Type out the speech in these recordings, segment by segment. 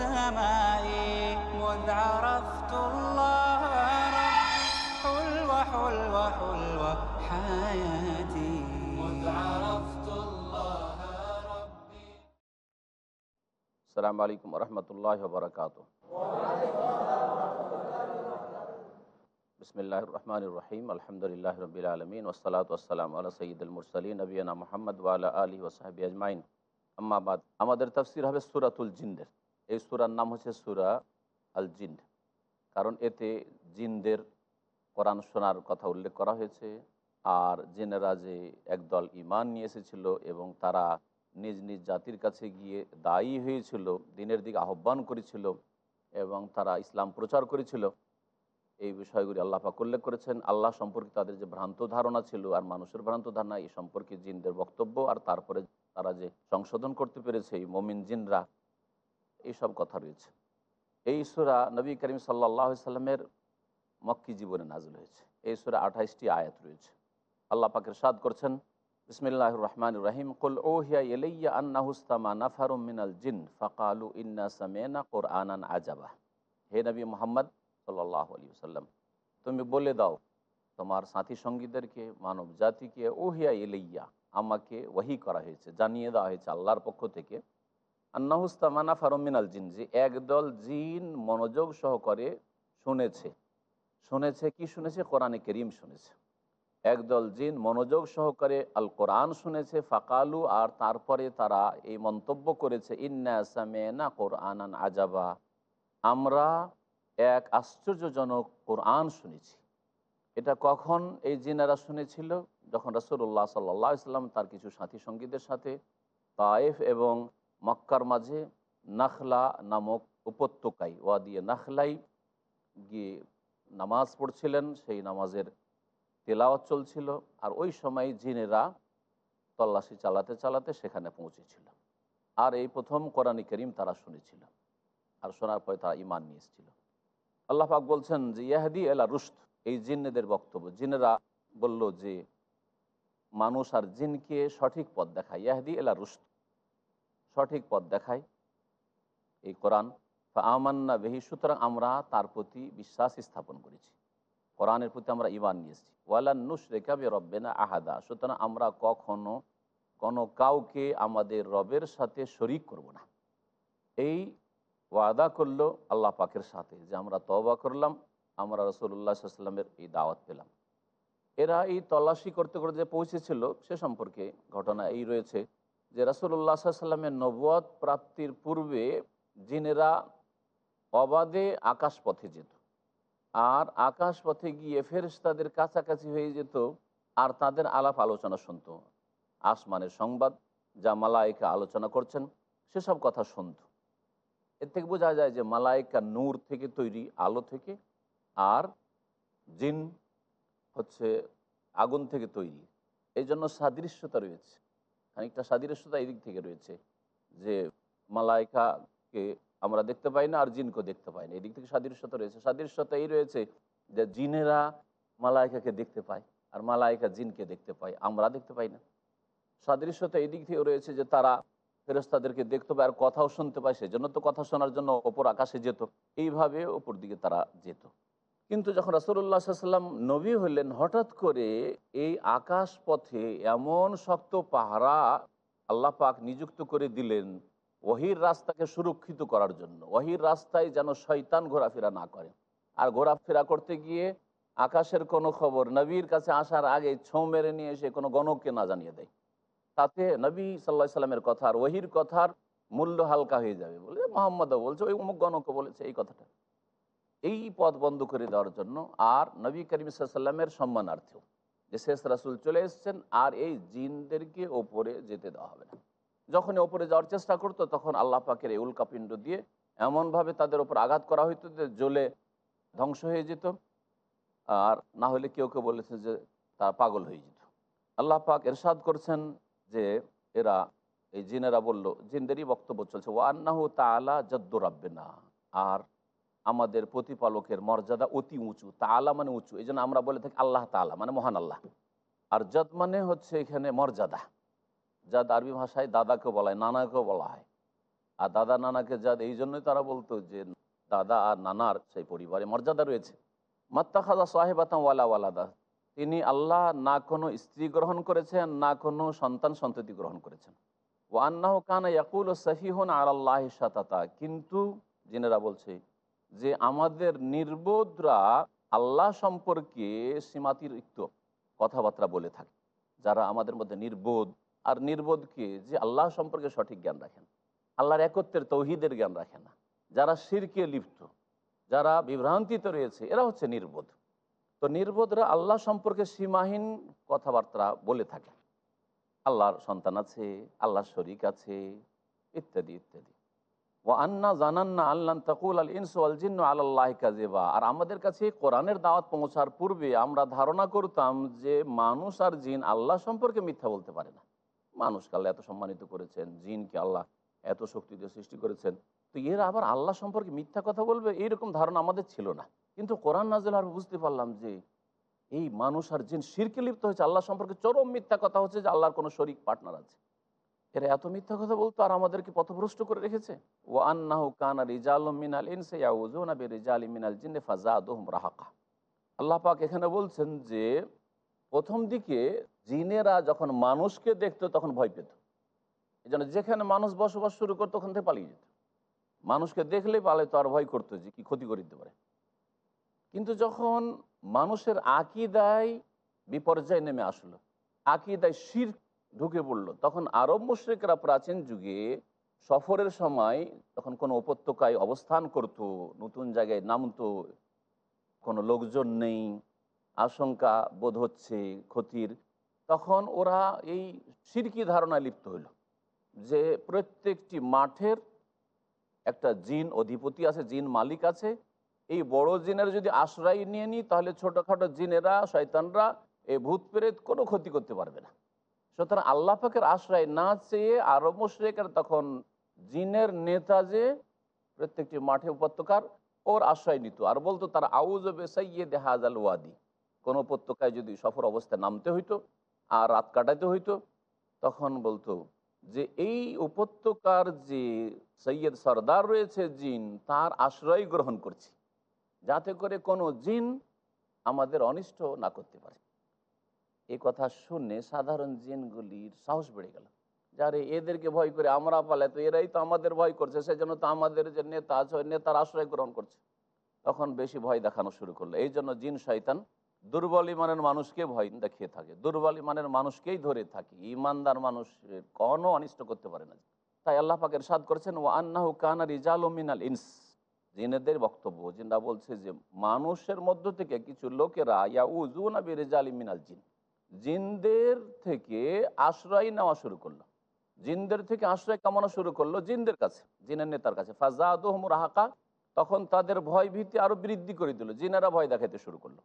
السماء مذ عرفت الله ربي حلوة حلوة حلوة حياتي مذ عرفت الله ربي السلام عليكم ورحمة الله وبركاته بسم الله الرحمن الرحيم الحمد لله رب العالمين والصلاة والسلام على سيد المرسلين نبينا محمد وعلى آله وصحبه أجمعين আম্মা বাদ আমাদের তাফসির হবে সুরাতুল জিন্দের এই সুরার নাম হচ্ছে সুরা আল জিন্দ কারণ এতে জিনদের কোরআন শোনার কথা উল্লেখ করা হয়েছে, আর জেনেরা যে একদল ইমান নিয়ে এসেছিল এবং তারা নিজ নিজ জাতির কাছে গিয়ে দায়ী হয়েছিল, দিনের দিকে আহ্বান করেছিল এবং তারা ইসলাম প্রচার করেছিল, এই বিষয়গুলি আল্লাহ পাক উল্লেখ করেছেন। আল্লাহ সম্পর্কে তাদের যে ভ্রান্ত ধারণা ছিল আর মানুষের ভ্রান্ত ধারণা এই সম্পর্কে জিনদের বক্তব্য আর তারপরে তারা যে সংশোধন করতে পেরেছে, এই মমিন জিনরা এইসব কথা রয়েছে। এই সুরা নবী করিম সাল্লাহ সাল্লামের মক্কি জীবনে নাজল হয়েছে। এই সুরা আঠাইশটি আয়াত রয়েছে। আল্লাহ পাকের সাদ করছেন বিসমিল্লাহ রহমান রহিম। কুল ওহিয়া ইলাইয়া আন্নাহুস্তামা নাফারুম মিনাল জিন ফাকালু ইন্না সামেনা কোরআনান আজাবা হে নবী মোহাম্মদ সাল্লাহ আলী সাল্লাম, তুমি বলে দাও, তোমার সাথী সঙ্গীদেরকে মানব জাতিকে ওহিয়া ইলাইয়া আমাকে ওয়াহি করা হয়েছে, জানিয়ে দেওয়া হয়েছে আল্লাহর পক্ষ থেকে আন্নাহুস্তামানা ফারমিনাল জিন যে একদল জিন মনোযোগ সহকারে শুনেছে। শুনেছে কি শুনেছে? কোরআনে করিম শুনেছে। একদল জিন মনোযোগ সহকারে আল কোরআন শুনেছে, ফাকালু, আর তারপরে তারা এই মন্তব্য করেছে, ইন্না কোরআন আজাবা। আমরা এক আশ্চর্যজনক কোরআন শুনেছি। এটা কখন এই জিনারা শুনেছিল? যখন রসুল্লাহ সাল্লা ইসলাম তার কিছু সাথী সঙ্গীদের সাথে তায়েফ এবং মক্কার মাঝে নাখলা নামক উপত্যকায় ওয়াদিয়ে নাখলাই গিয়ে নামাজ পড়ছিলেন, সেই নামাজের তেলাওয়াত চলছিল। আর ওই সময় জিনেরা তল্লাশি চালাতে চালাতে সেখানে পৌঁছেছিল। আর এই প্রথম কোরআনী করিম তারা শুনেছিল। আর শোনার পরে তারা ইমান নিয়ে এসেছিল। আল্লাহ পাক বলছেন যে, ইয়াহাদি এলা রুস্ত এই জিন্নেদের বক্তব্য। জিনেরা বলল যে, মানুষ আর জিনকে সঠিক পথ দেখায়। ইয়াহাদি এলা রুস্ত সঠিক পথ দেখায়। এই কোরআন আমান্না বেহি সুতরাং আমরা তার প্রতি বিশ্বাস স্থাপন করেছি। কোরআনের প্রতি আমরা ইমান নিয়েছি ওয়ালান্নুস রেখাবে রব্বেনা আহাদা, সুতরাং আমরা কখনো কোনো কাউকে আমাদের রবের সাথে শরিক করব না। এই ওয়াদা করল আল্লাহ পাকের সাথে যে আমরা তবা করলাম, আমরা রসুল্লাহ সাল্লামের এই দাওয়াত পেলাম। এরা এই তল্লাশি করতে করতে যে পৌঁছেছিল, সে সম্পর্কে ঘটনা এই রয়েছে। যে রসুল্লাহ সাল্লামের নবুয়াদ প্রাপ্তির পূর্বে জিনেরা অবাধে আকাশ পথে যেত। আর আকাশ পথে গিয়ে ফেরেশতাদের কাছাকাছি হয়ে যেত আর তাদের আলাপ আলোচনা শুনত। আসমানের সংবাদ যা মালাইকা আলোচনা করছেন, সেসব কথা শুনত। এর থেকে বোঝা যায় যে মালাইকা নূর থেকে তৈরি আলো থেকে আর জিন হচ্ছে আগুন থেকে তৈরি। এই জন্য সাদৃশ্যতা রয়েছে। খানিকটা সাদৃশ্যতা এই দিক থেকে রয়েছে যে মালাইকাকে আমরা দেখতে পাই না আর জিনকে দেখতে পাই না। এই দিক থেকে সাদৃশ্যতা রয়েছে। সাদৃশ্যতা এই রয়েছে যে জিনেরা মালাইকাকে দেখতে পায় আর মালাইকা জিনকে দেখতে পায়। আমরা দেখতে পাই না। সাদৃশ্যতা এই দিক থেকে রয়েছে যে তারা ফেরস্তাদেরকে দেখতে পায় আর কথাও শুনতে পায়। সেজন্য তো কথা শোনার জন্য ওপর আকাশে যেত। এইভাবে ওপর দিকে তারা যেত। কিন্তু যখন রাসুল্লাহ সাল্লাম নবী হলেন হঠাৎ করে এই আকাশ পথে এমন শক্ত পাহারা আল্লাহ পাক নিযুক্ত করে দিলেন ওহির রাস্তাকে সুরক্ষিত করার জন্য। ওহির রাস্তায় যেন শয়তান ঘোরাফেরা না করে। আর ঘোরাফেরা করতে গিয়ে আকাশের কোনো খবর নবীর কাছে আসার আগে ছৌ মেরে নিয়ে এসে কোনো গণককে না জানিয়ে দেয়। তাতে নবী সাল্লাহ সাল্লামের কথা আর ওহির কথার মূল্য হালকা হয়ে যাবে। বলে মোহাম্মদও বলছে, ওই অমুক গণকও বলেছে এই কথাটা। এই পথ বন্ধ করে দেওয়ার জন্য আর নবী করিম সাল্লামের সম্মানার্থেও যে শেষ রাসুল চলে এসছেন আর এই জিনদেরকে ওপরে যেতে দেওয়া হবে না। যখন ওপরে যাওয়ার চেষ্টা করতো তখন আল্লাহ পাকের এই উল্কাপিণ্ড দিয়ে এমনভাবে তাদের ওপর আঘাত করা হইতো যে জ্বলে ধ্বংস হয়ে যেত আর না হলে কেউ কেউ বলেছে যে তারা পাগল হয়ে যেত। আল্লাহ পাক এরশাদ করছেন যে এরা, এই জিনেরা বলল, জিনদেরই বক্তব্য চলছে ও আন্নাহু তালা জদ্দু না আর আমাদের প্রতিপালকের মর্যাদা অতি উঁচু তালা মানে উঁচু, এই আমরা বলে থাকি আল্লাহ তালা মানে মহান আল্লাহ। আর জদ মানে হচ্ছে এখানে মর্যাদা। জাদ আরবি ভাষায় দাদাকে বলা হয়, নানাকেও বলা হয়। আর দাদা নানাকে জাদ এই জন্যই তারা বলতো যে দাদা আর নানার সেই পরিবারে মর্যাদা রয়েছে। মাত্তা খাজা সাহেবাতাম ওয়ালা ওয়ালাদা, তিনি আল্লাহ না কোনো স্ত্রী গ্রহণ করেছেন, না কোনো সন্তান সন্ততি গ্রহণ করেছেন। ও আন্নাহ কানা ইয়াকুল সহিহন আর আল্লাহ সাতাতা কিন্তু জিনেরা বলছে যে আমাদের নির্বোধরা আল্লাহ সম্পর্কে সীমাতিরিক্ত কথাবার্তা বলে থাকে, যারা আমাদের মধ্যে নির্বোধ, আর নির্বোধকে যে আল্লাহ সম্পর্কে সঠিক জ্ঞান রাখেন, আল্লাহর একত্রের তৌহিদের জ্ঞান রাখে না, যারা শিরকে লিপ্ত, যারা বিভ্রান্তিতে রয়েছে, এরা হচ্ছে নির্বোধ। তো নির্বোধরা আল্লাহ সম্পর্কে সীমাহীন কথাবার্তা বলে থাকে। আল্লাহর সন্তান আছে, আল্লাহর শরিক আছে, ইত্যাদি ইত্যাদি। ও আন্না জানান্না আল্লাহ তাকুল আল ইনসু আল জিন্ন আল্লাহ কাজেবা আর আমাদের কাছে কোরআনের দাওয়াত পৌঁছার পূর্বে আমরা ধারণা করতাম যে মানুষ আর জিন আল্লাহ সম্পর্কে মিথ্যা বলতে পারে না। মানুষকে আল্লাহ এত সম্মানিত করেছেন জিনকে আল্লাহ এত শক্তি দিয়ে সৃষ্টি করেছেন। তো এরা আবার আল্লাহ সম্পর্কে মিথ্যা কথা বলবে এইরকম ধারণা আমাদের ছিল না। কিন্তু কোরআন নাজেল আর বুঝতে পারলাম যে এই মানুষ আর জিন শিরকে লিপ্ত হয়েছে। আল্লাহ সম্পর্কে চরম মিথ্যা কথা হচ্ছে যে আল্লাহর কোনো শরিক পার্টনার আছে। এরা এত মিথ্যা কথা বলতো আর আমাদেরকে পথভ্রষ্ট করে রেখেছে? ও আন্নাহু কানা রিজাল মিনাল ইনসে ইয়াউজুনা বিরিজালি মিনাল জিন্নে ফাজাদুহুম রাহাকা। আল্লাহ পাক এখানে বলছেন যে, প্রথম দিকে জিনেরা যখন মানুষকে দেখতো তখন ভয় পেত। এই জন্য যেখানে মানুষ বসবাস শুরু করতো ওখান থেকে পালিয়ে যেত। মানুষকে দেখলেই পালে তো আর ভয় করতো যে কি ক্ষতি করে দিতে পারে। কিন্তু যখন মানুষের আকিদায় বিপর্যয় নেমে আসলো, আকিদায় শির ঢুকে পড়ল। তখন আরব মুশ্রিকরা প্রাচীন যুগে সফরের সময় তখন কোনো উপত্যকায় অবস্থান করত, নতুন জায়গায় নামতো, কোনো লোকজন নেই, আশঙ্কা বোধ হচ্ছে, ক্ষতির, তখন ওরা এই সিরকি ধারণায় লিপ্ত হইল যে প্রত্যেকটি মাঠের একটা জিন অধিপতি আছে, জিন মালিক আছে। এই বড় জিনের যদি আশ্রয় নিয়ে নিই, তাহলে ছোটোখাটো জিনেরা, শয়তানরা এই ভূত প্রেত কোনো ক্ষতি করতে পারবে না। সুতরাং আল্লাহ পাকের আশ্রয় না চেয়ে আরব মুশ্রেকের তখন জিনের নেতা যে প্রত্যেকটি মাঠে উপত্যকার ওর আশ্রয় নিত। আর বলতো তার আউজ বেসাইয়ে দেহাজ আল ওয়াদি। কোনো উপত্যকায় যদি সফর অবস্থায় নামতে হইতো আর রাত কাটাতে হইতো, তখন বলতো যে এই উপত্যকার যে সৈয়দ সর্দার রয়েছে জিন, তার আশ্রয় গ্রহণ করছি। যাতে করে কোনো জিন আমাদের অনিষ্ট না করতে পারে। এই কথা শুনে সাধারণ জিনগুলির সাহস বেড়ে গেল। যারে এদেরকে ভয় করে আমরা পালে তো এরাই তো আমাদের ভয় করছে, সেজন্য তো আমাদের যে নেতা আছে, ওই নেতার আশ্রয় গ্রহণ করছে। তখন বেশি ভয় দেখানো শুরু করল। এই জন্য জিন শয়তান দুর্বল ইমানের মানুষকে ভয় দেখিয়ে থাকে। দুর্বল ইমানের মানুষকেই ধরে থাকে। ইমানদার মানুষের কোনো অনিষ্ট করতে পারে না। তাই আল্লাহ পাকের সাদ করেছেন ও আন্নাহু কানা রিজাল মিনাল ইনস। জিনেদের বক্তব্য, জিনরা বলছে যে, মানুষের মধ্য থেকে কিছু লোকেরা ইয়া উজুনা বি রিজাল মিনাল জিন। জিনদের থেকে আশ্রয় নেওয়া শুরু করল। জিনদের থেকে আশ্রয় কামানো শুরু করল জিনদের কাছে, জিনের নেতার কাছে। ফাজাদুহম রাহাকা, তখন তাদের ভয় ভীতি আরও বৃদ্ধি করে দিল, জিনেরা ভয় দেখাতে শুরু করল।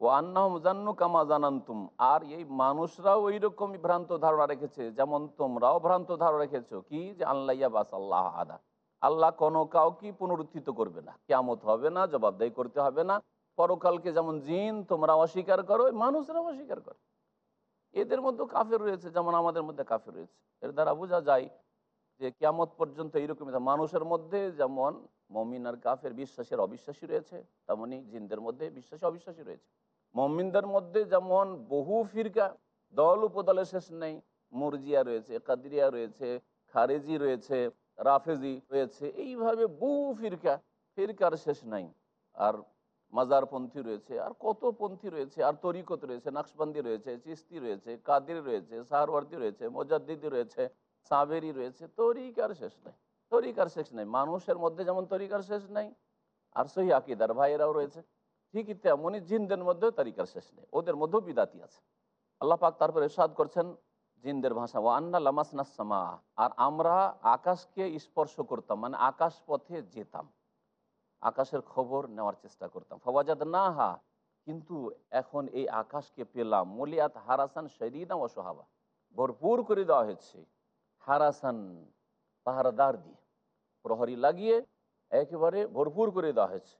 ও আন্নাহম জান্নু কামা জানান্তুম, আর এই মানুষরাও ওই রকমই ভ্রান্ত ধারণা রেখেছে যেমন তোমরাও ভ্রান্ত ধারণা রেখেছো, কি? যে আল্লাহ বাস আল্লাহ আদা। আল্লাহ কোনো কাউকে পুনরুত্থিত করবে না। কেমত হবে না, জবাবদাহি করতে হবে না। পরকালকে যেমন জিন তোমরা অস্বীকার করো মানুষরাও অস্বীকার করে। এদের মধ্যে কাফের রয়েছে, যেমন আমাদের মধ্যে কাফের রয়েছে। এর দ্বারা বোঝা যায় যে কেমত পর্যন্ত এইরকমই মানুষের মধ্যে যেমন মমিন আর কাফের বিশ্বাসের অবিশ্বাসী রয়েছে তেমনই জিনদের মধ্যে বিশ্বাসী অবিশ্বাসী রয়েছে। মমিনদের মধ্যে যেমন বহু ফিরকা, দল উপদলের শেষ নেই, মুরজিয়া রয়েছে, কাদরিয়া রয়েছে, খারেজি রয়েছে, রাফেজি রয়েছে, এইভাবে বহু ফিরকা, ফিরকার শেষ নাই। আর মাজারপন্থী রয়েছে, আর কত পন্থী রয়েছে, আর তরিকত রয়েছে, নাকশবন্দি রয়েছে চিস্তি রয়েছে, কাদির রয়েছে সাহারওয়ার্দি রয়েছে, মোজাদ্দিদি রয়েছে, সাবেরি রয়েছে তরিকার শেষ নাই তরিকার শেষ নাই, মানুষের মধ্যে যেমন তরিকার শেষ নাই, আর সহি আকিদার ভাইয়েরাও রয়েছে ঠিকই তেমনই জিনদের মধ্যেও তরিকার শেষ নেই, ওদের মধ্যেও বিদাতি আছে। আল্লাহ পাক তারপরে সাদ করছেন, জিনদের ভাষা ও আন্না লামাসনাসমা আর আমরা আকাশকে স্পর্শ করতাম মানে আকাশ পথে যেতাম। আকাশের খবর নেওয়ার চেষ্টা করতাম। ফওয়াজাদ না হা কিন্তু এখন এই আকাশকে পেলাম। মলিয়াত হারাসান শরীদাম ও সোহাবা। ভরপুর করে দেওয়া হয়েছে। হারাসান পাহারাদার দিয়ে। প্রহরী লাগিয়ে একেবারে ভরপুর করে দেওয়া হয়েছে।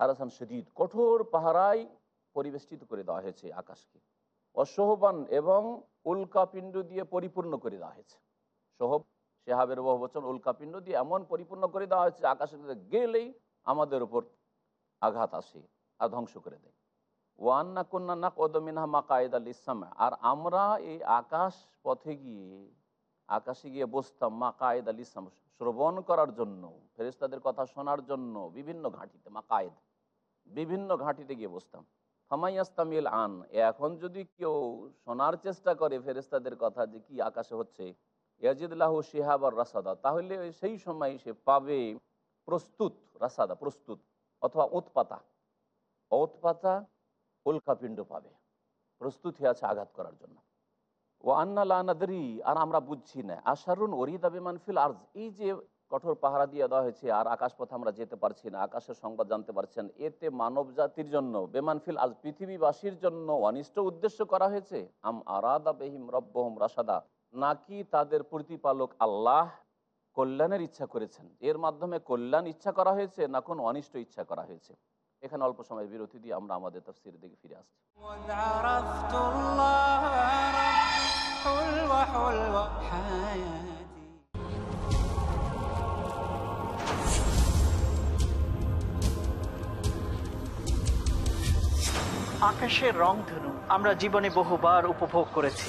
হারাসান শদীদ কঠোর পাহারায় পরিবেষ্টিত করে দেওয়া হয়েছে আকাশকে। অসহবান এবং উল্কাপিণ্ড দিয়ে পরিপূর্ণ করে দেওয়া হয়েছে। সহব শেহাবের বহু বচন উল্কাপিণ্ড দিয়ে এমন পরিপূর্ণ করে দেওয়া হয়েছে আকাশের গেলেই আমাদের উপর আঘাত আসে আর ধ্বংস করে দেয়। ওয়ান্না কন্যা নাক ওদমিনহা মাকায়দ আল ইসলাম আর আমরা এই আকাশ পথে গিয়ে, আকাশে গিয়ে বসতাম মাকায়দ আল ইসলাম শ্রবণ করার জন্য ফেরেস্তাদের কথা শোনার জন্য, বিভিন্ন ঘাঁটিতে, মাকায়েদ, বিভিন্ন ঘাঁটিতে গিয়ে বসতাম। ফামাইয়াস্তামিল আন এখন যদি কেউ শোনার চেষ্টা করে ফেরেস্তাদের কথা যে কি আকাশে হচ্ছে ইয়াজিদুল্লাহ শিহাব আর রাসাদা, তাহলে সেই সময় সে পাবে প্রস্তুত, রাসাদা, প্রস্তুত, অথবা উৎপাতা। উৎপাতা উল্কাপিণ্ড পাবে। প্রস্তুত হয়ে আছে আঘাত করার জন্য। ও আন্না আন্নালানাদরি আর আমরা বুঝছি না। আশারুন ওরিদা বিমান ফিল আর্জ। এই যে কঠোর পাহারা দিয়ে দেওয়া হয়েছে, আর আকাশপথে আমরা যেতে পারছি না, আকাশের সংবাদ জানতে পারছেন, এতে মানব জাতির জন্য বেমানফিল আজ পৃথিবীবাসীর জন্য অনিষ্ট উদ্দেশ্য করা হয়েছে। আম আরাদা বেহিম রব্বহম রাসাদা। নাকি তাদের প্রতিপালক আল্লাহ কল্যাণের ইচ্ছা করেছেন। এর মাধ্যমে কল্যাণ ইচ্ছা করা হয়েছে না কোনো অনিষ্ট ইচ্ছা করা হয়েছে? এখানে অল্প সময়ের বিরতি দিয়ে আমরা আমাদের তফসির দিকে ফিরে আসছি। আকাশের রংধনু আমরা জীবনে বহুবার উপভোগ করেছি।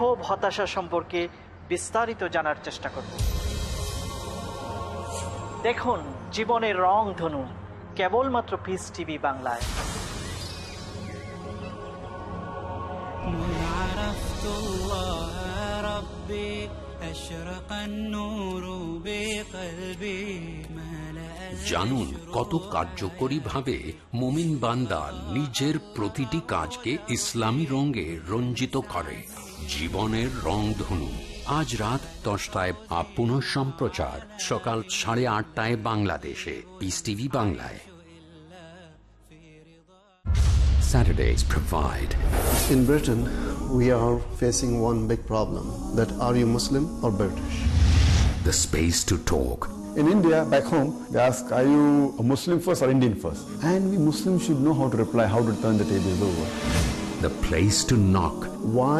ক্ষোভ হতাশা সম্পর্কে বিস্তারিত জানার চেষ্টা করব দেখুন জীবনের রং ধনু কেবলমাত্র পিস টিভি বাংলায় وإذ عرفت الله ربي أشرق النور بقلبي ملأ জানুন কত কার্যকরী ভাবে মোমিন বান্দা নিজের প্রতিটি কাজকে ইসলামী রঙে রঞ্জিত করে জীবনের রংধনু আজ রাত দশটায় আপ পুনঃ সম্প্রচার সকাল সাড়ে আটটায় বাংলাদেশে পিস টিভি বাংলায় Saturdays provide In Britain, we are facing one big problem that are you Muslim or British? the space to talk In India, back home, they ask, are you a Muslim first or Indian first? And we Muslims should know how to reply, how to turn the tables over. the place to knock Why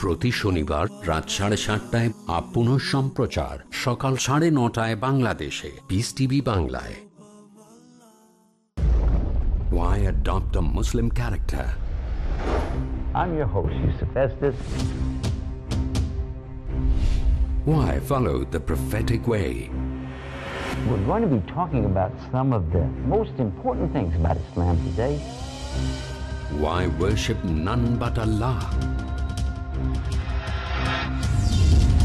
প্রতি শনিবার রাত সাড়ে সাতটায় up পুনঃ সম্প্রচার সকাল সাড়ে নটায় বাংলাদেশে পিস টিভি বাংলায় Why adopt a Muslim character? I'm your host, Yusuf Estes. Why follow the prophetic way? We're going to be talking about some of the most important things about Islam today. Why worship none but Allah?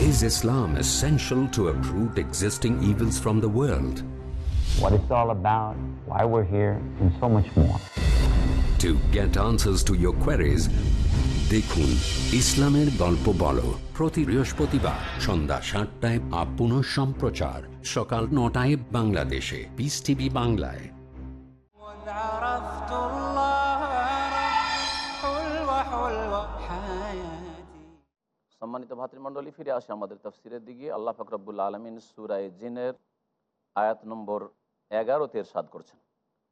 Is Islam essential to uproot existing evils from the world? What it's all about, why we're here, and so much more. To get answers to your queries, দেখুন ইসলামের গল্প বলো প্রতি বৃহস্পতিবার সন্ধ্যা সাতটায় up সম্প্রচার সকাল নটায় বাংলাদেশে পিস টিভি বাংলায় সম্মানিত ভাতৃমণ্ডলী, ফিরে আসে আমাদের তফসিরের দিকে। আল্লাহ ফাকরাবুল্লা আলমিন সুরায় জিনের আয়াত নম্বর এগারোতে এরশাদ করছেন।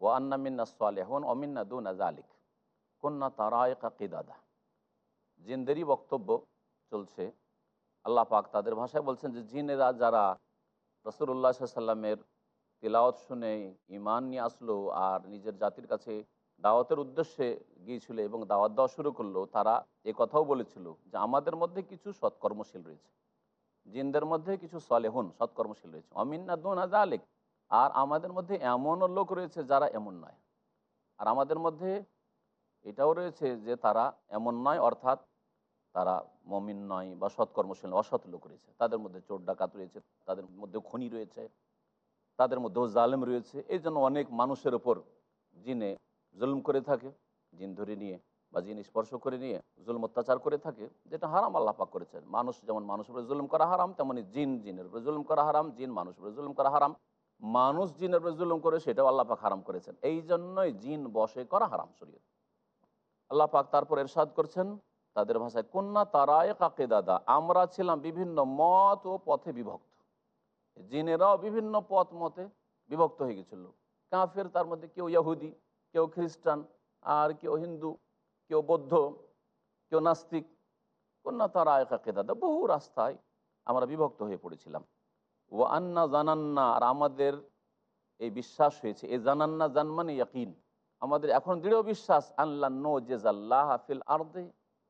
ও আন্নামিন্না সালেহন অমিন্না দুন আলিক কন্যা তারায় কাকিদাদা জিনদেরই বক্তব্য চলছে। আল্লাহ পাক তাদের ভাষায় বলছেন যে, জিনেরা যারা রসুল্লাহ সাল্লামের তিলাওয়াত শুনে ইমান নিয়ে আসলো আর নিজের জাতির কাছে দাওয়াতের উদ্দেশ্যে গিয়েছিল এবং দাওয়াত দেওয়া শুরু করল, তারা এ কথাও বলেছিল যে আমাদের মধ্যে কিছু সৎকর্মশীল রয়েছে। জিনদের মধ্যে কিছু সলেহন সৎকর্মশীল রয়েছে। অমিন্না দুন আলেক আর আমাদের মধ্যে এমনও লোক রয়েছে যারা এমন নয়। আর আমাদের মধ্যে এটাও রয়েছে যে তারা এমন নয়, অর্থাৎ তারা মমিন নয় বা সৎকর্মশীল অসৎ লোক রয়েছে। তাদের মধ্যে চোর ডাকাত রয়েছে, তাদের মধ্যে খনি রয়েছে, তাদের মধ্যেও জালেম রয়েছে। এই জন্য অনেক মানুষের ওপর জিনে জুলুম করে থাকে, জিন ধরে নিয়ে বা জিন স্পর্শ করে নিয়ে জুলুম অত্যাচার করে থাকে, যেটা হারাম আল্লাহ পাক করেছেন। মানুষ যেমন মানুষের উপরে জুলুম করা হারাম, তেমনি জিন জিনের উপরে জুলুম করা হারাম, জিন মানুষের উপরে জুলুম করা হারাম। মানুষ জিনের উপরে জুলুম করে, সেটাও আল্লাহ পাক হারাম করেছেন। এই জন্যই জিন বসে করা হারাম শরীয়ত। আল্লাহ পাক তারপর এরশাদ করছেন, তাদের ভাষায় কন্যা তারায় কাকে দাদা আমরা ছিলাম বিভিন্ন মত ও পথে বিভক্ত। জিনেরাও বিভিন্ন পথ মতে বিভক্ত হয়ে গেছিল। কাফের তার মধ্যে কেউ ইহুদি কেউ খ্রিস্টান, আর কেউ হিন্দু, কেউ বৌদ্ধ, কেউ নাস্তিক, কন্যা তারায় কাকে দাদা বহু রাস্তায় আমরা বিভক্ত হয়ে পড়েছিলাম। ও আন্না জানান্না, আর আমাদের এই বিশ্বাস হয়েছে। এ জানান্না জানমানে ইয়াকিন। আমাদের এখন দৃঢ় বিশ্বাস আল্লাহ নো জেজাল্লাহ ফিল আর্দে,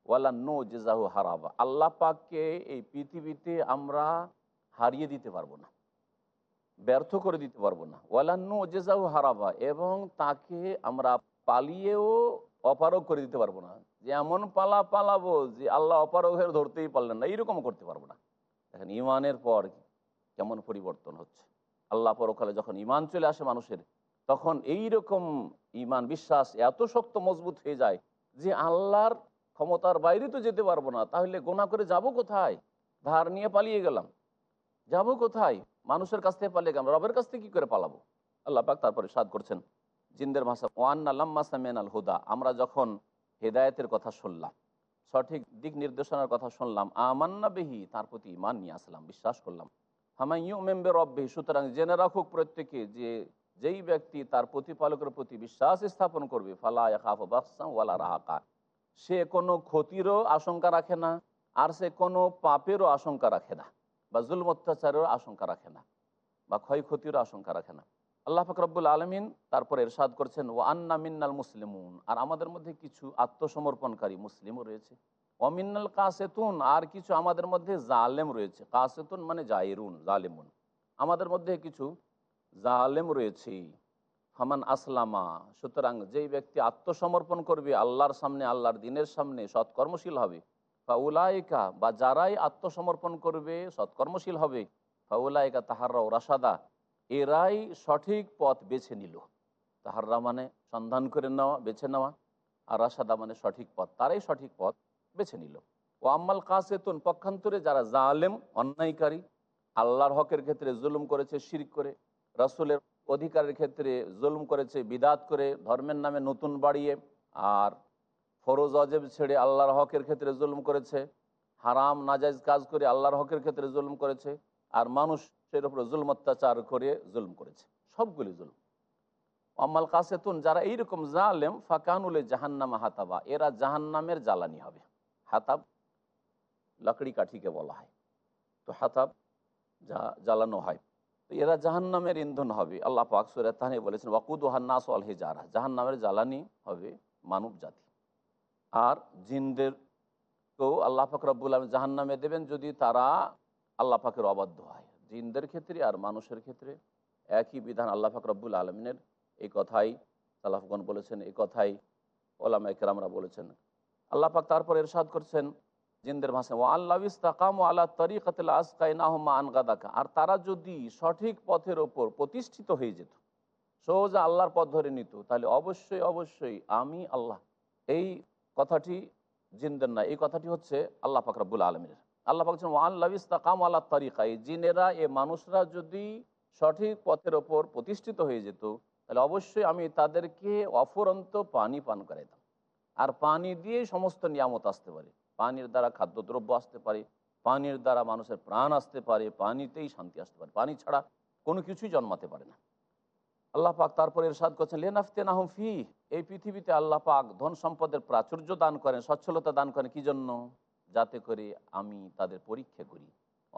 ওয়ালা নো জেজাহু হারাবা। আল্লাহ পাককে এই পৃথিবীতে আমরা হারিয়ে দিতে পারব না। ব্যর্থ করে দিতে পারব না। ওয়ালা নো জেজাহু হারাবা, এবং তাকে আমরা পালিয়েও অপারগ করে দিতে পারব না। যে এমন পালা পালাবো যে আল্লাহ অপারগ হয়ে ধরতেই পারলেন না, এইরকম করতে পারব না। দেখেন, ইমানের পর কেমন পরিবর্তন হচ্ছে। আল্লাহ পরকালে যখন ইমান চলে আসে মানুষের, তখন এই রকম ইমান বিশ্বাস এত শক্ত মজবুত হয়ে যায় যে আল্লাহর ক্ষমতার বাইরে তো যেতে পারব না। তাহলে গোনা করে যাব কোথায়? ধার নিয়ে পালিয়ে গেলাম। যাব কোথায়? মানুষের কাছ থেকে পালিয়ে গেলাম রবের কাছ থেকে কি করে পালাবো? আল্লাহ পাক তারপরে সাদ করছেন, জিন্দের ভাষা, ওয়ান্না লাম্মা সামেন আল হুদা, আমরা যখন হেদায়েতের কথা শুনলাম, সঠিক দিক নির্দেশনার কথা শুনলাম, আমান্না বেহি, তার প্রতি ইমান নিয়ে আসলাম, বিশ্বাস করলাম। হামাইউ মেম্বে রব্বে সুতরাং জেনে রাখুক প্রত্যেকে যে যেই ব্যক্তি তার প্রতিপালকের প্রতি বিশ্বাস স্থাপন করবে, ফালা খাফ বাকসাম ওয়ালা রাহাকা। সে কোনো ক্ষতিরও আশঙ্কা রাখে না, আর সে কোনো পাপেরও আশঙ্কা রাখে না। বা জুলম, অত্যাচারেরও আশঙ্কা রাখে না বা ক্ষয়ক্ষতিরও আশঙ্কা রাখে না। আল্লাহ ফকরাবুল আলমিন তারপর এরশাদ করছেন ও আন্না মিন্নাল মুসলিমুন আর আমাদের মধ্যে কিছু আত্মসমর্পণকারী মুসলিমও রয়েছে। অমিন্নাল কাসেতুন আর কিছু আমাদের মধ্যে জালেম রয়েছে। কাসেতুন মানে জাইরুন, জালেমুন। আমাদের মধ্যে কিছু জালেম রয়েছে। হামান আসলামা, সুতরাং যেই ব্যক্তি আত্মসমর্পণ করবে, আল্লাহর সামনে, আল্লাহর দিনের সামনে সৎকর্মশীল হবে ফাউলাইকা, বা যারাই আত্মসমর্পণ করবে, সৎকর্মশীল হবে, ফাউলাইকা তাহাররাও রাসাদা এরাই সঠিক পথ বেছে নিল। তাহাররা মানে সন্ধান করে নেওয়া, বেছে নেওয়া, আর রাসাদা মানে সঠিক পথ, তারাই সঠিক পথ বেছে নিল। ও আম্মাল কাসেতুন, পক্ষান্তরে যারা জালেম, অন্যায়কারী, আল্লাহর হকের ক্ষেত্রে জুলুম করেছে শির করে, রাসুলের অধিকারের ক্ষেত্রে জুলুম করেছে, বিদাত করে, ধর্মের নামে নতুন বাড়িয়ে, আর ফরোজ অজেব ছেড়ে আল্লাহর হকের ক্ষেত্রে জুলুম করেছে, হারাম, নাজাইজ কাজ করে আল্লাহর হকের ক্ষেত্রে জুলুম করেছে, আর মানুষের উপরে জুলম, অত্যাচার করে জুলুম করেছে। সবগুলি জুলুম। আম্মাল কাসেতুন, যারা এইরকম জালেম, ফাকানুলে জাহান্নামা হাতাবা, এরা জাহান্নামের জ্বালানি হবে। হাতাব, লাকড়ি কাঠিকে বলা হয়। তো হাতাব যা জ্বালানো হয়। তো এরা জাহান্নামের ইন্ধন হবে। আল্লাহ পাক সুরে তাহানি বলেছেন ওয়াকুদ হান্নাস আল হেজারা, জাহান্নামের জ্বালানি হবে মানব জাতি। আর জিনদেরকেও আল্লাহ পাক রব্বুল আলম জাহান নামে দেবেন যদি তারা আল্লাহ পাকের অবাধ্য হয়। জিনদের ক্ষেত্রে আর মানুষের ক্ষেত্রে একই বিধান আল্লাহ পাক রব্বুল আলমিনের। এই কথাই সালাফগণ বলেছেন, এই কথাই ওলামা একরামরা বলেছেন। আল্লাহ পাক তারপর এরশাদ করছেন, জিনদের ভাষায় ও আল্লাহ ইস্তাকাম আল্লাহ তরিকাতিল আসকাই নাহমা আনগাদাকা আর তারা যদি সঠিক পথের ওপর প্রতিষ্ঠিত হয়ে যেত, সোজা আল্লাহর পথ ধরে নিত, তাহলে অবশ্যই অবশ্যই আমি আল্লাহ, এই কথাটি জিনদের না এই কথাটি হচ্ছে আল্লাহ ফাকরাবুল আলমীর আল্লাহ পাকছেন ও আল্লাহ ইস্তাকাম আল্লাহ তরিকা। এই জিনেরা এ মানুষরা যদি সঠিক পথের ওপর প্রতিষ্ঠিত হয়ে যেত, তাহলে অবশ্যই আমি তাদেরকে অফুরন্ত পানি পান করাইতাম। আর পানি দিয়ে সমস্ত নিয়ামত আসতে পারে। পানির দ্বারা খাদ্যদ্রব্য আসতে পারে, পানির দ্বারা মানুষের প্রাণ আসতে পারে, পানিতেই শান্তি আসতে পারে। পানি ছাড়া কোনো কিছুই জন্মাতে পারে না। আল্লাহ পাক তারপরে এরশাদ করছেন লেনাফতে নাহম ফি এই পৃথিবীতে আল্লাহ পাক ধন সম্পদের প্রাচুর্য দান করেন, সচ্ছলতা দান করেন, কি জন্য? যাতে করে আমি তাদের পরীক্ষা করি।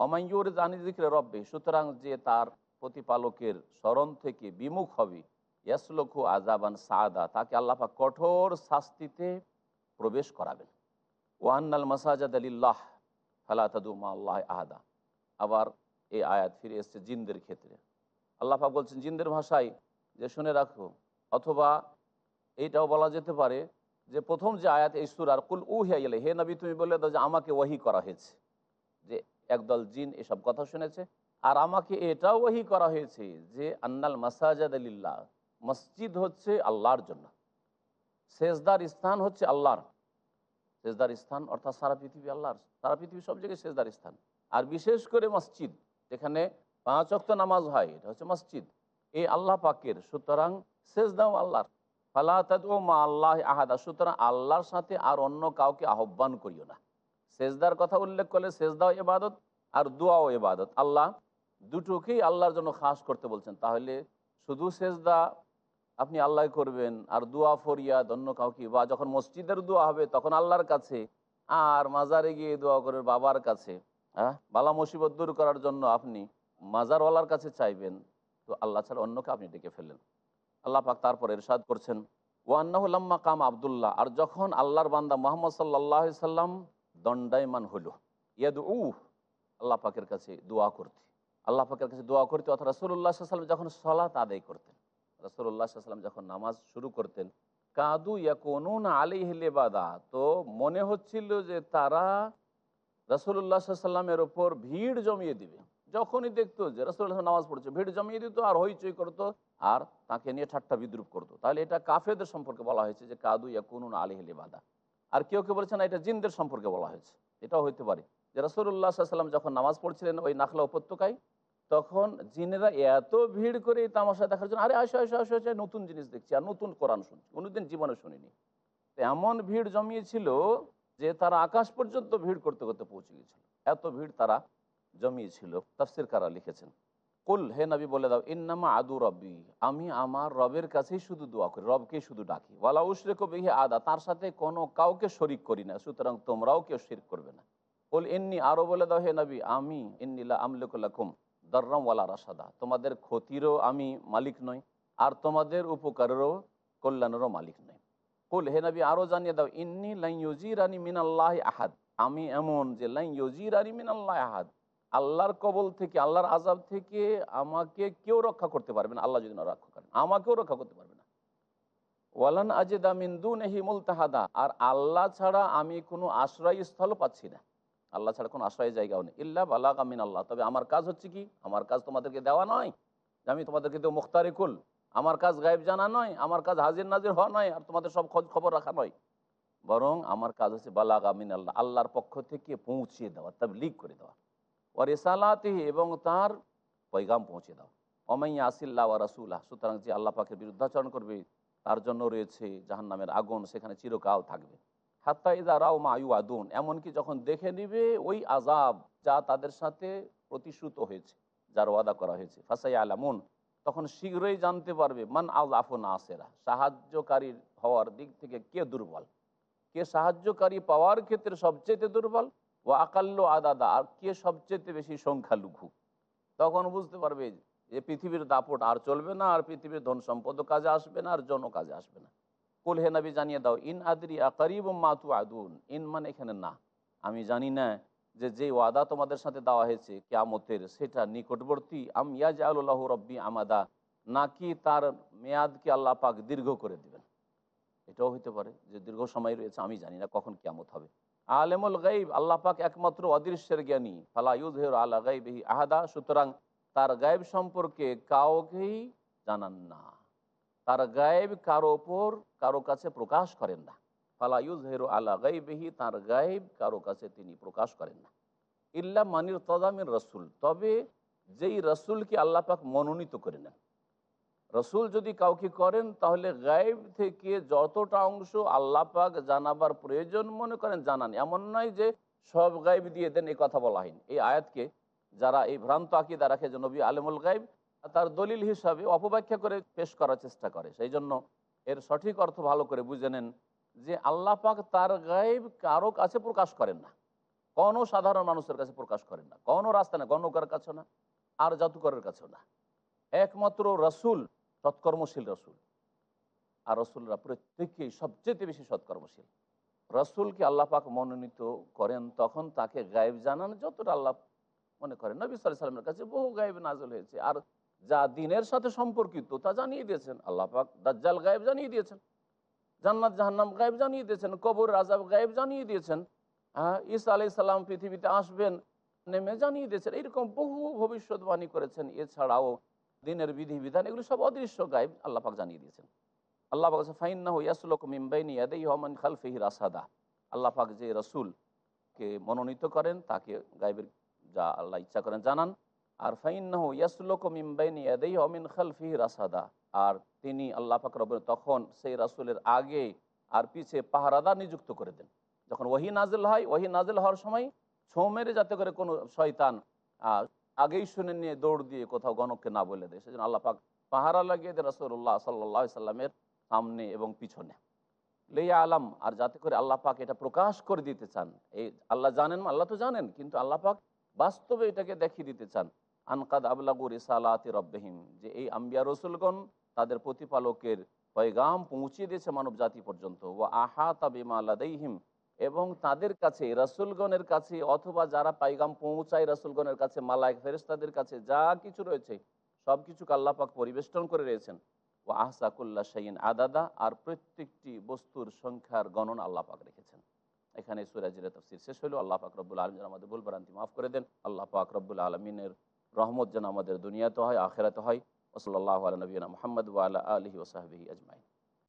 অমাইয়ুর জানি দিকরে রব্বে, সুতরাং যে তার প্রতিপালকের স্মরণ থেকে বিমুখ হবে ইয়াসলখু আজাবান সাদা তাকে আল্লাহ পাক কঠোর শাস্তিতে প্রবেশ করাবেন। ওয়ান্নাল মাসাজাদ আলিল্লাহ ফালা তাদুমা আল্লাহ আহাদা। আবার এই আয়াত ফিরে এসছে জিনদের ক্ষেত্রে। আল্লাহ পাক বলছেন, জিনদের ভাষায় যে শুনে রাখো, অথবা এইটাও বলা যেতে পারে যে প্রথম যে আয়াত, এই সুরার কুল উ হেলে হে নবী, তুমি বলে দাও যে আমাকে ওয়াহি করা হয়েছে, যে একদল জিন এসব কথা শুনেছে, আর আমাকে এটাও ওয়াহি করা হয়েছে যে আন্নাল মাসাজাদ আলিল্লাহ মসজিদ হচ্ছে আল্লাহর জন্য, সেজদার স্থান হচ্ছে আল্লাহর, সেজদার স্থান অর্থাৎ সারা পৃথিবী আল্লাহর, সারা পৃথিবী সব জায়গায় সেজদার স্থান, আর বিশেষ করে মসজিদ, যেখানে পাঁচ অক্ত নামাজ হয়, এটা হচ্ছে মসজিদ এই আল্লাহ পাকের, সুতরাং সেজদাও আল্লাহর। ফালাতাদ ও মা আল্লাহ আহাদা, সুতরাং আল্লাহর সাথে আর অন্য কাউকে আহ্বান করিও না। সেজদার কথা উল্লেখ করলে সেজদাও এবাদত আর দোয়াও এবাদত আল্লাহ দুটোকেই আল্লাহর জন্য খাস করতে বলছেন। তাহলে শুধু সেজদা আপনি আল্লাহ করবেন আর দোয়া, ফরিয়াদ, অন্য কাউকে বা যখন মসজিদের দোয়া হবে তখন আল্লাহর কাছে, আর মাজারে গিয়ে দোয়া করবেন বাবার কাছে হ্যাঁ বালা মুসিবত দূর করার জন্য আপনি মাজারওয়ালার কাছে চাইবেন। তো আল্লাহ ছাড়া অন্যকে আপনি ডেকে ফেললেন। আল্লাহ পাক তারপর এরশাদ করছেন ওয়ান্নাহুল্লাম্মা কাম আবদুল্লাহ। আর যখন আল্লাহর বান্দা মোহাম্মদ সাল্লাহ সাল্লাম দণ্ডায়মান হলো ইয়াদ উ আল্লাহ পাকের কাছে দোয়া করতে। আল্লাহ পাকের কাছে দোয়া করতে, অর্থাৎ রসুল্লাহ সাল্লাম যখন সলাত আদায় করতেন রসুল্লাহ সাল্লাম যখন নামাজ শুরু করতেন, কাদু ইয়াকুনুন আলী বাদা তো মনে হচ্ছিল যে তারা রসুল্লাহ সাল্লামের ওপর ভিড় জমিয়ে দিবে। যখনই দেখতো যে রসুল্লাহ নামাজ পড়ছে, ভিড় জমিয়ে দিত আর হইচই করতো আর তাকে নিয়ে ঠাট্টা বিদ্রুপ করতো। তাহলে এটা কাফেদের সম্পর্কে বলা হয়েছে যে কাদু ইয়াকুনুন আলী বাদা আর কেউ কেউ বলেছেন এটা জিনদের সম্পর্কে বলা হয়েছে। এটাও হইতে পারে। যে রসুল্লাহ সাল্লাম যখন নামাজ পড়ছিলেন ওই নাখলা উপত্যকায়, তখন জিনেরা এত ভিড় করে এই তামাশা দেখার জন্য, আরে আসো আসো আসো আসো নতুন জিনিস দেখছি, আর নতুন কোরআন শুনছি। কোনোদিন জীবনে শুনিনি। এমন ভিড় জমিয়েছিল যে তারা আকাশ পর্যন্ত ভিড় করতে করতে পৌঁছে গিয়েছিল এত ভিড় তারা জমিয়েছিল, তাফসির কারা লিখেছেন? কুল, হে নবী বলে দাও, ইন্নামা আদু রব্বি, আমি আমার রবের কাছেই শুধু দোয়া করি, রবকেই শুধু ডাকি। ওয়ালা উশরেক আদা, তার সাথে কোনো কাউকে শরিক করি না, সুতরাং তোমরাও কেউ শির করবে না। বল এমনি আরও বলে দাও, হে নবী, আমি ইন্নিলা আমলকুল্লাকুম দর্রম ওয়ালা রাসাদা তোমাদের ক্ষতিরও আমি মালিক নই, আর তোমাদের উপকারেরও কল্যাণেরও মালিক নই। কুল, হে নবী আরও জানিয়ে দাও, ইন্নি লাইন ইউজির আনি মিনাল্লাহ আহাদ, আমি এমন যে লাইন ইউজির আনি মিনাল্লাহ আহাদ আল্লাহর কবল থেকে, আল্লাহর আজাব থেকে আমাকে কেউ রক্ষা করতে পারবে না। আল্লাহ যদি না রক্ষা করেন, আমাকেও রক্ষা করতে পারবে না। ওয়ালান আজেদা মিন্দু নেহি মুলতাহাদা। আর আল্লাহ ছাড়া আমি কোনো আশ্রয়স্থল পাচ্ছি না। আল্লাহ ছাড়া কোনো আশ্রয় জায়গাও নেই। ইল্লা বালাক আমিন আল্লাহ। তবে আমার কাজ হচ্ছে কি? আমার কাজ তোমাদেরকে দেওয়া নয়। আমি তোমাদেরকে দেবো মুখতারে কুল আমার কাজ গায়েব জানা নয়। আমার কাজ হাজির নাজির হওয়া নয়। আর তোমাদের সব খোঁজ খবর রাখা নয়। বরং আমার কাজ হচ্ছে বালাক আমিন আল্লাহ। আল্লাহর পক্ষ থেকে পৌঁছিয়ে দেওয়া তবে লিক করে দেওয়া। ও রেসালাতে এবং তার পৈগাম পৌঁছে দাও। অমাইয়া আসিল্লা ওয়া রাসুল্লাহ সুতরাং যে আল্লাহ পাকের বিরুদ্ধাচরণ করবে, তার জন্য রয়েছে জাহান নামের আগুন, সেখানে চিরকাল থাকবে। হাত্তা ইদা রাও মা আয়ু আদুন এমনকি যখন দেখে নিবে, ওই আজাব যা তাদের সাথে প্রতিশ্রুত হয়েছে, যার ওয়াদা করা হয়েছে। ফাসাই আলামুন তখন শীঘ্রই জানতে পারবে, মান আল আফন আসেরা সাহায্যকারী হওয়ার দিক থেকে কে দুর্বল? কে সাহায্যকারী পাওয়ার ক্ষেত্রে সবচেয়ে দুর্বল? ও আকাল্য আদাদা, আর কে সবচেয়ে বেশি সংখ্যালঘু? তখন বুঝতে পারবে যে পৃথিবীর দাপট আর চলবে না, আর পৃথিবীর ধন সম্পদ কাজে আসবে না, আর জন কাজে আসবে না। কুল হে নবী, জানিয়ে দাও, ইন আদরি আকারিব মাতু আদুন ইন মানে এখানে না। আমি জানি না যে যে ওয়াদা তোমাদের সাথে দেওয়া হয়েছে কেয়ামতের, সেটা নিকটবর্তী। আম ইয়াজ আল্লাহ রব্বি আমাদা, নাকি তার মেয়াদকে আল্লাহ পাক দীর্ঘ করে দিবেন? এটাও হতে পারে যে দীর্ঘ সময় রয়েছে, আমি জানি না কখন কেয়ামত হবে। আলেমুল গাইব আল্লাহ পাক একমাত্র অদৃশ্যের জ্ঞানী। ফালা আল্লাহ গাইব আহাদা, সুতরাং তার গায়েব সম্পর্কে কাউকেই জানান না। তার গায়েব কারও ওপর কারও কাছে প্রকাশ করেন না। ফালা আল্লাহ গাইবেহি তার গায়েব কারও কাছে তিনি প্রকাশ করেন না। ইল্লা মানির তদামির রসুল, তবে যেই রসুলকে আল্লাহ পাক মনোনীত করে নেন। রসুল যদি কাউকে করেন, তাহলে গায়েব থেকে যতটা অংশ আল্লাহ পাক জানাবার প্রয়োজন মনে করেন, জানান। এমন নয় যে সব গায়েব দিয়ে দেন এই কথা বলা হয়নি। এই আয়াতকে যারা এই ভ্রান্ত আকিদা রাখে যে নবী আলমুল গাইব তার দলিল হিসাবে অপব্যাখ্যা করে পেশ করার চেষ্টা করে। সেই জন্য এর সঠিক অর্থ ভালো করে বুঝে নেন যে আল্লাহ পাক তার গায়েব কারও কাছে প্রকাশ করেন না। কোনো সাধারণ মানুষের কাছে প্রকাশ করেন না। কোনো রাস্তা না গণকার কাছে না, আর জাদুকরের কাছেও না। একমাত্র রসুল সৎকর্মশীল রসুল। আর রসুলরা প্রত্যেকেই সবচেয়ে বেশি সৎকর্মশীল। রসুলকে আল্লাহ পাক মনোনীত করেন তখন তাকে গায়েব জানান, যতটা আল্লাহ মনে করেন। নবী সাল্লাহ সাল্লামের কাছে বহু গায়েব নাজল হয়েছে। আর যা দিনের সাথে সম্পর্কিত তা জানিয়ে দিয়েছেন। আল্লাহ পাক দাজ্জাল গায়েব জানিয়ে দিয়েছেন। জান্নাত, জাহান্নাম গায়েব জানিয়ে দিয়েছেন। কবর আজাব গায়েব জানিয়ে দিয়েছেন। হ্যাঁ ঈসা আলাই সাল্লাম পৃথিবীতে আসবেন, নেমে জানিয়ে দিয়েছেন। এরকম বহু ভবিষ্যৎবাণী করেছেন। এছাড়াও দিনের বিধি বিধান, এগুলো সব অদৃশ্য গায়েব আল্লাহ পাক জানিয়ে দিয়েছেন। আল্লাহ পাক ফাইন্না ইয়াসুলক মিম্বাইনি ইয়াদাই হমান খালফিহি রাসাদা। আল্লাহ পাক যে রসুলকে মনোনীত করেন, তাকে গায়েবের যা আল্লাহ ইচ্ছা করেন জানান। আর ফাইন্নাহ ইয়াসুলক মিম্বাইনি ইয়াদাই হমিন খালফিহি রাসাদা। আর তিনি আল্লাহ পাক রব তখন সেই রাসুলের আগে আর পিছে পাহারাদার নিযুক্ত করে দেন। যখন ওহি নাজেল হয় ওহি নাজেল হওয়ার সময় ছোঁ মেরে যাতে করে কোনো শয়তান আগেই শুনে নিয়ে দৌড় দিয়ে কোথাও গণককে না বলে দেয়। সেজন্য আল্লাহ পাক পাহারা লাগিয়ে দেয় রসুল্লাহ সাল্লাহ সাল্লামের সামনে এবং পিছনে। লেয়া আলাম, আর যাতে করে আল্লাহ পাক এটা প্রকাশ করে দিতে চান। এই আল্লাহ জানেন, আল্লাহ তো জানেন, কিন্তু আল্লাহ পাক বাস্তবে এটাকে দেখিয়ে দিতে চান। আনকাদ আবলাগুর ইসালাতি রব্বাহিম, যে এই আম্বিয়া রসুলগণ তাদের প্রতিপালকের পয়গাম পৌঁছিয়ে দিয়েছে মানব জাতি পর্যন্ত। ও আহা তাবিমা লাদাইহিম এবং তাদের কাছে, রাসুলগণের কাছে অথবা যারা পাইগাম পৌঁছায় রাসুলগণের কাছে মালায় ফেরেস্তাদের কাছে যা কিছু রয়েছে, সব কিছুকে আল্লাহ পাক পরিবেষ্টন করে রয়েছেন ও আহসাকুল্লা শাইন আদাদা, আর প্রত্যেকটি বস্তুর সংখ্যার গণনা আল্লাহ পাক রেখেছেন। এখানে সুরাজিরা তফসির শেষ হলো আল্লাহ পাক রব্বুল আলম যেন আমাদের ভুল ভ্রান্তি মাফ করে দেন। আল্লাহ পাক রব্বুল আলমিনের রহমত যেন আমাদের দুনিয়াতে হয়, আখেরাতে হয়। ওসল্লাহ আল নবীনা মোহাম্মদ ওয়ালা আলহি ওসাহাবিহি আজমাই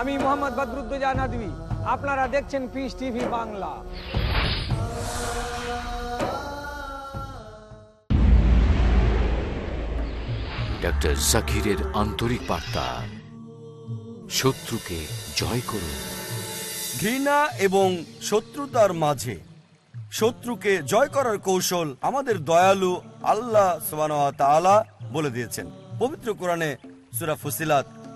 আমি মোহাম্মদ বদরুদ্দোজা নদী আপনারা দেখছেন পিস টিভি বাংলা। ডক্টর জাকিরের আন্তরিক বার্তা। শত্রুকে জয় করুন। ঘৃণা এবং শত্রুতার মাঝে শত্রুকে জয় করার কৌশল আমাদের দয়ালু আল্লাহ তাআলা বলে দিয়েছেন। পবিত্র কোরআনে সুরা ফুসিলাত